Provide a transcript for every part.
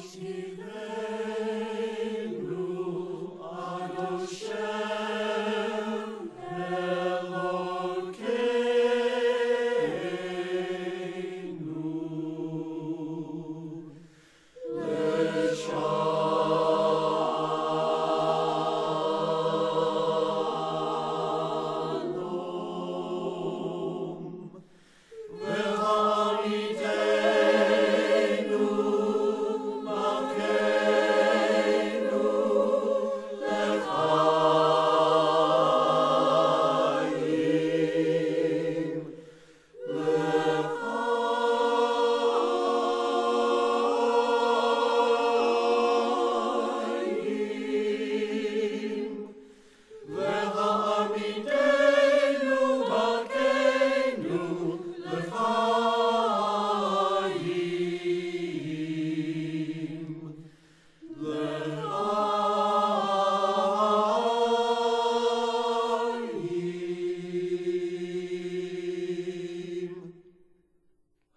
Hashkiveinu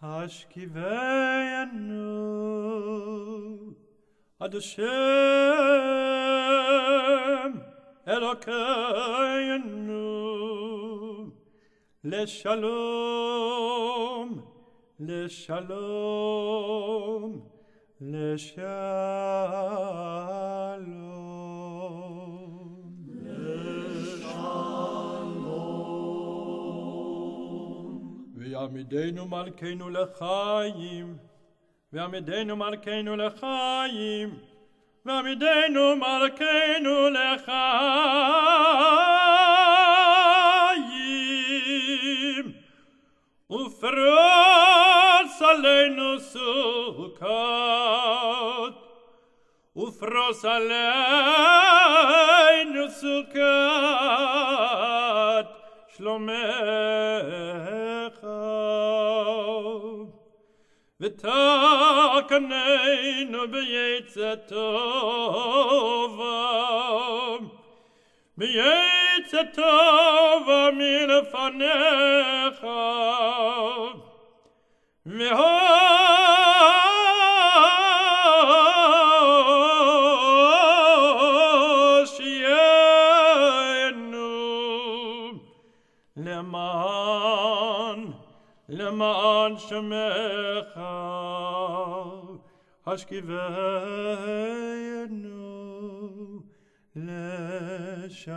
Ad Hashem Elokeinu Leshalom Leshalom Leshalom ויעמידנו מלכנו לחיים, ועמידנו מלכנו לחיים, ועמידנו מלכנו לחיים, ופרוס עלינו סוכות, ופרוס עלינו סוכות, שלומך. ותקנן בייצא טובה. בייצא טובה מלפניך. למען שמך, השכיבנו לשלום.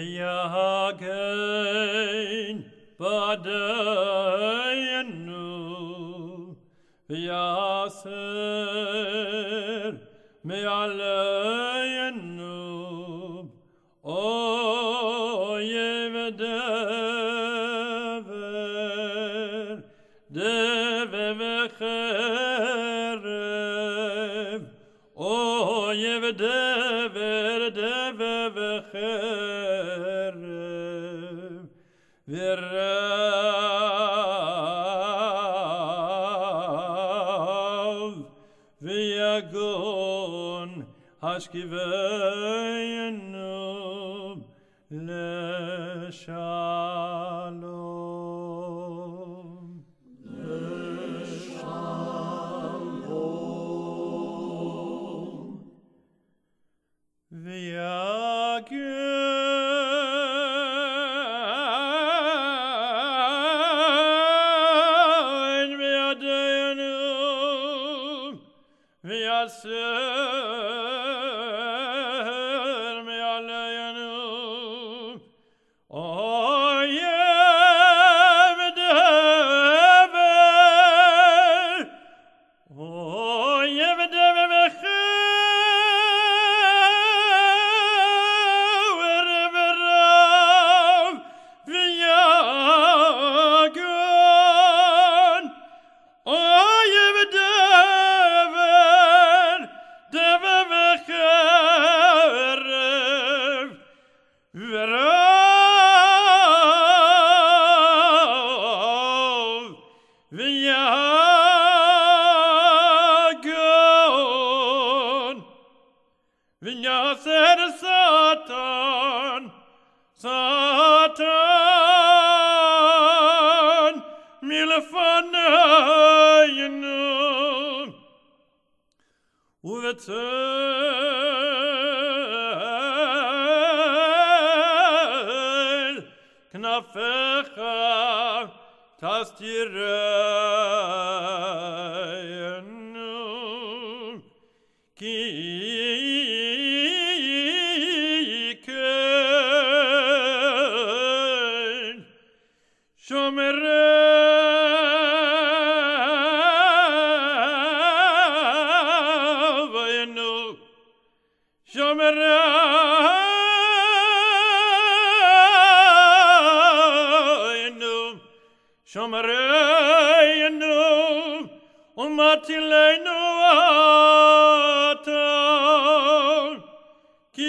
thee again by day me. Oh, verre, verav, veyagon hashkiveinu leshah. serve. כנפיך תסתירנו כי Matileno Ki